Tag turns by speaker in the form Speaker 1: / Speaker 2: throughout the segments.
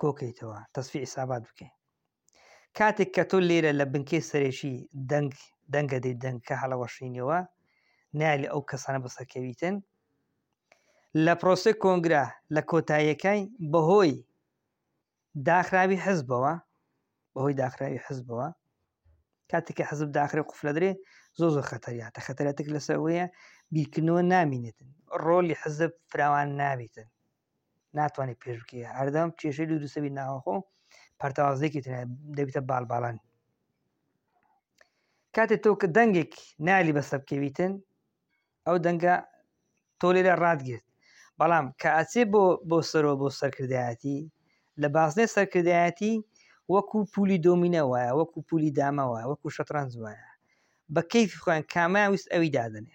Speaker 1: کۆکەیتەوە تەسفی ئیسابات بکەی کاتێک کە تۆ لێرە لە بنکەی سەرێکی دەنگ دەنگە دەی دەنگکە هەڵەوەشینەوە نای لە ئەو کەسانە بەسەرکەویتن لە پرۆسی کۆنگرا لە کۆتاییەکەی بەهۆی داخراوی حزبەوە بەهۆی داخراوی حزبەوە کاتێککە حزب داخری قفلەدرێ زۆ زۆر خەتەریاتە خەتەرەتێک لەسەرەوەیە بیرکردنەوە نامینێتن ڕۆلی حزب فراوان نابیتن ناتوانێت پێش بکە هەردەم کێشەی لە دووسەوی ناوەخۆ پەرتەوازێکی تر دەبیتە باڵ باڵان کاتێک تۆ کە دەنگێک نالی بەسە بکەویتن ئەو دەنگە تۆ لێ لە ڕاتگرت بەڵام کە ئەچێ بۆ بۆ سەرەوە بۆ سەرکردایەتی لە بازنێ سەرکردایەتی وەکو پولی دۆمینە وایە وەکو پولی دامە وایە وەکو شەترەنج وایە بە کەیف خۆیان کامیان ویست ئەوی دادنێ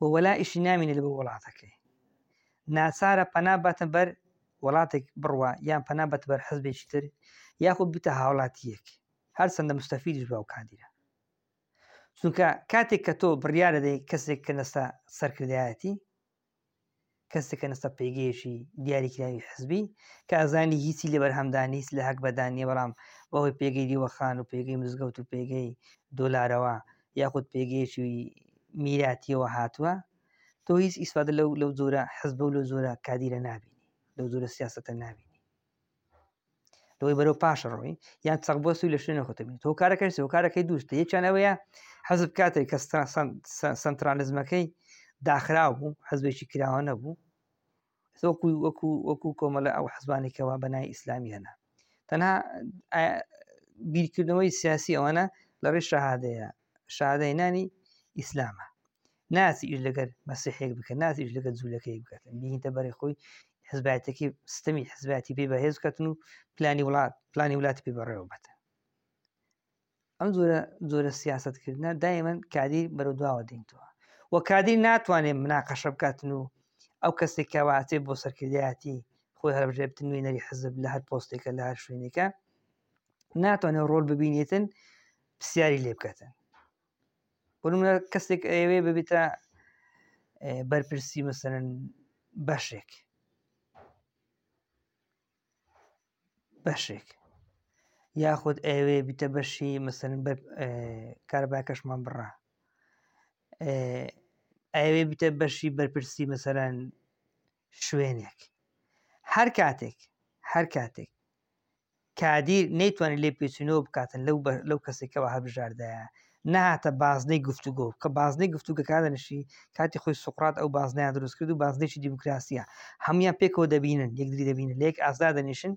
Speaker 1: و وەلا ئیشی نامینێت لە بۆ وڵاتەکەی ناچارە پەنا بەتە بەر وڵاتێک بڕوە یان پەنا بەت بەر حزبێکی تر یاخود بتە هاوڵاتیەک هەرچەندە مستەفیدش بە و کادیرە چونکە کاتێک کە تۆ بڕیاە دەی کەسێک کە نەستە سەرکردایەتی کەسێکە نستە پێگەیەکی دیاری کراوی حزبی کە ئازانی هیچی لە بەرهەمدانیس لە هەک بەدانیە بەڵام بەوەی پێگەی دیوەخان و پێگەی مزگەوت و پێگەی دۆلارەوە یاخود پێگەیەکی میراتیەوە هاتووە تۆ هیچ ئیسفادە لەو لەو جۆرە حزب و لە جۆرە کادیرە نابینی لەو جۆرە سیاستە نابینی لەوەی بەرەو پاش ڕۆی یان چەقبۆسی و لە شوێنە خۆتەبین تۆ کارەکەش هۆکارەکەی دووشتە یەکیانەوەیە حەزب کاتێک کە سنترالزمەکەی داخرا بوو حەزبێکی کراوە نەبوو وەکو وەکو وەکو کۆمەلە ئەو حزبانی کەوا بەنای ئیسلامی هەنا تەنها بیرکردنەوەی سیاسی ئەوانە لە ڕێ شەهادەیە شادەینانی ئیسلامە ناسی ئیش لەگەر مەسیحێک بکە ناسی ئیش لەگە جوولەکەی بکات بینتە بەرەی خۆی حزبایەتەکی ستەمی حزباتی پێی بەهێز کەتن و پلانی وڵات پلانی وڵاتی پێ بەڕێوە بەتە ئەم زۆرە زۆرە سیاستکردە دایمەن کادی بەرەو دواوە دەینتەوە و کادی ناتوانێت مناقەشە بکاتن و ئەو کەسێک کەواتێ بۆ سەرکردایەتی خۆی هەربژێت نوێنەری حزب لە هەر پۆستێکە لە هەر شوێنێکە ناتوانێت ڕۆل ببینێتن پرسیاری لێ بکاتن بۆنمە کەسێک ئەوێ ببیتە بەرپرسی مەسەرن بەشێک بەشێک یاخود ئەوێ بیتە بەشی مەسەرن کارباکەشمان بڕە ئەوێ بتە بەشی بەرپرسی مەسەرەن شوێنێک هەر کاتێک هەر کاتێک کادیر نەیتوانانی لێ پێچینەوە بکاتن لەو لەو کەسێکەوە هەبژاردایە نهاتە بازنەی گفتوگۆ کە بازنەی گفتوگەکانشی کاتی خۆی سوقات ئەو بازنیان دروست کرد و بازنێکی دیموکراسیە هەموان پێکەوە دەبینن یەکدری دەبینن لەیەک ئازدا دەنیشن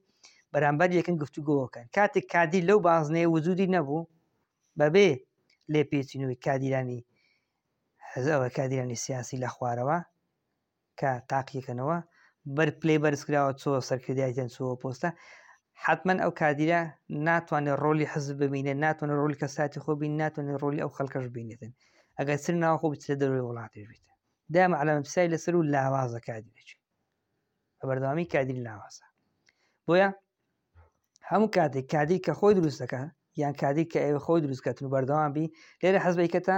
Speaker 1: بەرامبەر یەکن گفتوگۆکەن کاتێک کادی لەو بازنەیە وجودی نەبوو بەبێ لێپێچینەوەی کادیرانی حزەوە کادیرانی سیاسی لە خوارەوە کە تاقیەکەنەوە بەر پلەی بەرزکراوە چۆ سەرکردایەتیان چۆوە پۆستە حتمما ئەو کادیرە ناتوانێت ڕۆلی حزب ببینێت ناتوانێت ڕۆلی کەساتی خۆ بین ناتوانێت ڕۆلی ئەو خەڵکەش بینێتن ئەگەر سر ناوخۆ بچ لە دەروی وڵاتیش بێت دام عەلامە پسای لەسەر و لاوازە کادیرێکی بە بەردەوامی کادیر لاوازە بۆیە هەموو کاتێک کادی کە خۆی دروستەکە یان کادی کە ئێوە خۆی دروستکەتن و بەردەوام بی لێرە حەزبیکەتە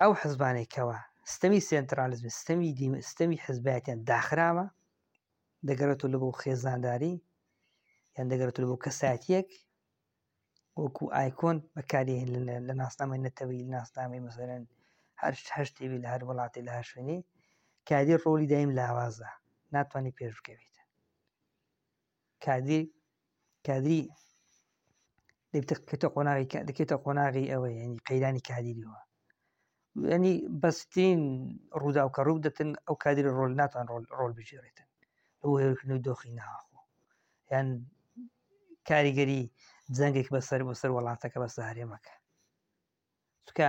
Speaker 1: ئەو حزبانەی کەوا ستەمی سێنترالیزم ستەمی ستەمی حزبایەتیان داخراوە دەگەرێتە لە بۆ خێزانداری یان دەگەرێتە بۆ کەساتیەک وەکو ئایکۆن بەکاری لە ناسنامەی نەتەوەی ناسنامەی مەسەرەن هەر هەشتێوی لە هەر وڵاتی لە هەر شوێنی کاری ڕۆلی دایم لاوازە ناتوانانی پێشکەویت کادری کادری دەکەێتە قۆناغی دەکەێتە قۆناغی ئەوە ینی قەیرانی کادیریەوە ینی بەستین ڕوودا و کە ڕوو دەتن ئەو کادری ڕۆل ناتوان ڕۆل ڕۆل بژێرێتن لەو هێرکن و دۆخی ناخۆ یان کاریگەری جەنگێک بەسەر بۆ سەر وڵاتەکە بە سارێمەکە چکە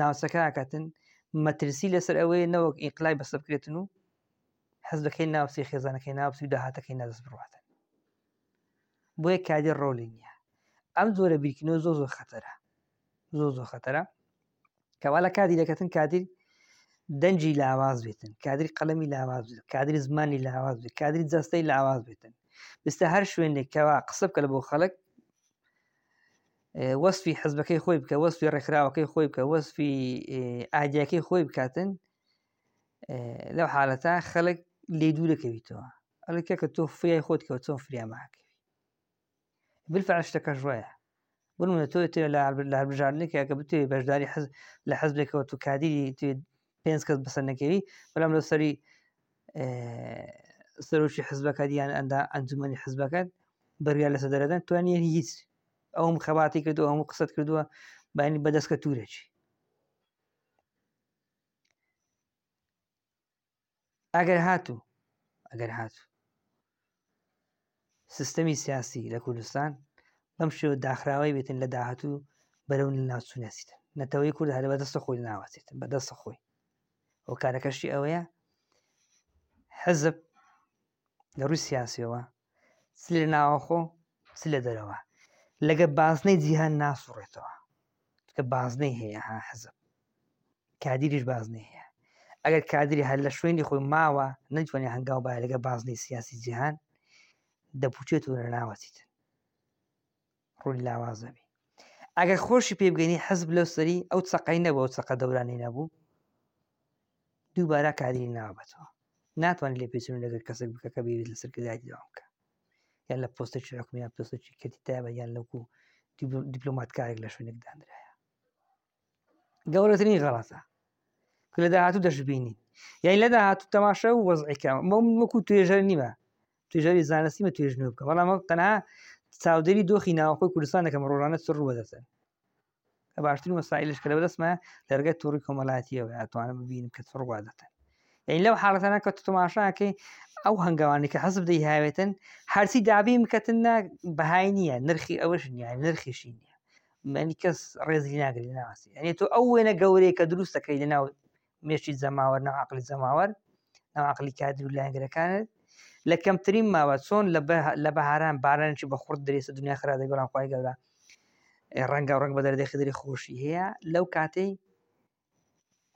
Speaker 1: ناوچەکەکەتن مەترسی لەسەر ئەوەیە نەوەک ئینقلای بەسە بکرێتن و حەزەکەی ناوچی خێزانەکەی ناوچی و داهاتەکەی نەدەست بڕاتن بۆیە کادێ ڕۆلی نییە ئەم جۆرە بیرکردنەوە زۆ زۆر خەتەرە زۆ زۆر خەتەرە کەوا لە کادی دەکەتن کادیر دەنجی لاواز بێتن کادری قەلەمی لاواز بێت کادری زمانی لاواز بێت کادری جەستەی لاواز بێتن بستە هەر شوێنێکەوە قسە بکە لە بۆ خەڵک وەسفی حزبەکەی خۆی بکە وەسفی ڕێکخراوەکەی خۆی بکە وەسفی ئادیەکەی خۆی بکاتن لەو حالەتە خەڵک لێ دوورەکەویتەوە ئەڵکە کە تۆ فریای خۆت کەەوە چۆن فریاماکەوی بلفع شتەکە ژۆیە بنە تۆ تێ لە لابژارنێکە کە بتێ بەشداری حز لە حەزبێکەوە تو کادیری توێ پێنج کەس بەسەر نەکەوی بەڵام لە سەری سەرۆکی حزبەکە دیان ئەندا ئەنجومی حزبەکەت بەرگا لەسە دەرەدەن توانیان هیچ ئەوم خەباتی کردو هەموو قسەت کردووە باینی بەدەستکە تورێکی ئەگەر هاتوو ئەگەر هاتوو سیستەمی سیاسی لە کوردستان بەم شێوە داخراوی بێتن لە داهاتوو بەرەون لە ناوچونەسیت نەتەوەی کورد هەر بەدەستە خۆی ناوەچێت بەدەستە خۆی ئەو کارەکەشی ئەوەیە حەزب لە ڕووی سیاسیەوە چ لە ناوەخۆ چ لە دەرەوە لەگە بازنەی جیهان ناسوڕێتەوە کە بازنەی هەیە ها حەزب کادیریش بازنەی هەیە ئەگەر کادری هەر لە شوێنی خۆی ماوە نەتوانێت هەنگاو باە لەگە بازنەی سیاسی جیهان دەپوچێت و لە ناوەچیتن ڕووت لاوازە بی ئەگەر خۆشی پێ بگەنی حەزب لەو سەری ئەو چقەی نەبوو ئەو چقە دەورانی نەبوو دووبارە کادری ناوەتەوە ناتوان لێ پێچون لەگەر کەسێک بکە کە بێویست لە سەرکردای داوام بکە یان لە پۆستێکی حکومیان پۆستێکی کردی تابە یان لەکو دیپلوماتکارێک لە شوێنێک دانرایە گەورەترین غەڵەتە کە لە داهاتوو دەشببینین یای لە داهاتوو تەماشە و وەزعیکە مەم وەکو توێژەر نیمە توێژەری زانستی مە توێژنەوە بکە بەڵام تەنها چاودێری دۆخی ناوخۆی کوردستان دەکەم ڕۆژانە چ ڕووە دەسن کە باشتر وەسایلش کە لە بەدەستمە لەرگە تووڕی کۆمەلاتیەوە ئەتوانم ببینم کە ڕووا دەتن یعنی لەو حاڵەتانە کە تۆماشاکەی ئەو هەنگاوانی کە حەزب دەی هاوێتن هەرسی دابی بکەتن بەهای نییە نرخی ئەوەش نییە نرخیشی نییە یعنی کەس ڕێزی ناگری ناسی ئەێ تۆ ئەو وێنە گەورەیە کە دروستەکەی لە ناو مێشی جەماوەەر ناعقلی جەماوەەر ناعقلی کادر و لایەنگرەکانت لە کەمترین ماوە چۆن لە بەهاران بارانێکی بە خورد درێسە دنیا خرادا بەڵام خخوای گەورە ڕەنگە ڕنگ بە دەردەخی دەری خۆشی هەیە لەو کاتەی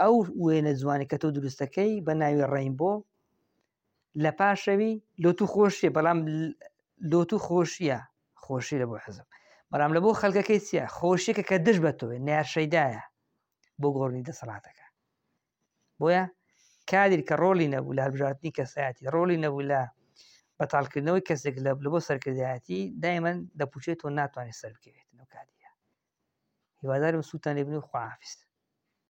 Speaker 1: ئەو وێنە جوانە کە تۆ دروستەکەی بە ناوی ڕینبۆ لە پاشەوی لۆ تو خۆشیە بەڵام لۆ تو خۆشیە خۆشی لە بۆ حەزم بەڵام لە بۆ خەلکەکەی چیە خۆشیەکە کە دژ بە تۆێ نارشەیدایە بۆ گۆڕنی دەسەڵاتەکە بۆیە کادر کە ڕۆلی نەبوو لە هەبژاتنی کەسایەتی ڕۆلی نەبوو لە بەتاالکردنەوەی کەسێک لە بۆ سەرکردایەتی دایمەن دەپوچێت و ناتوانێت سەر بکەوێت نەکاتە هیوادارم سووتان لێبن و خواحافست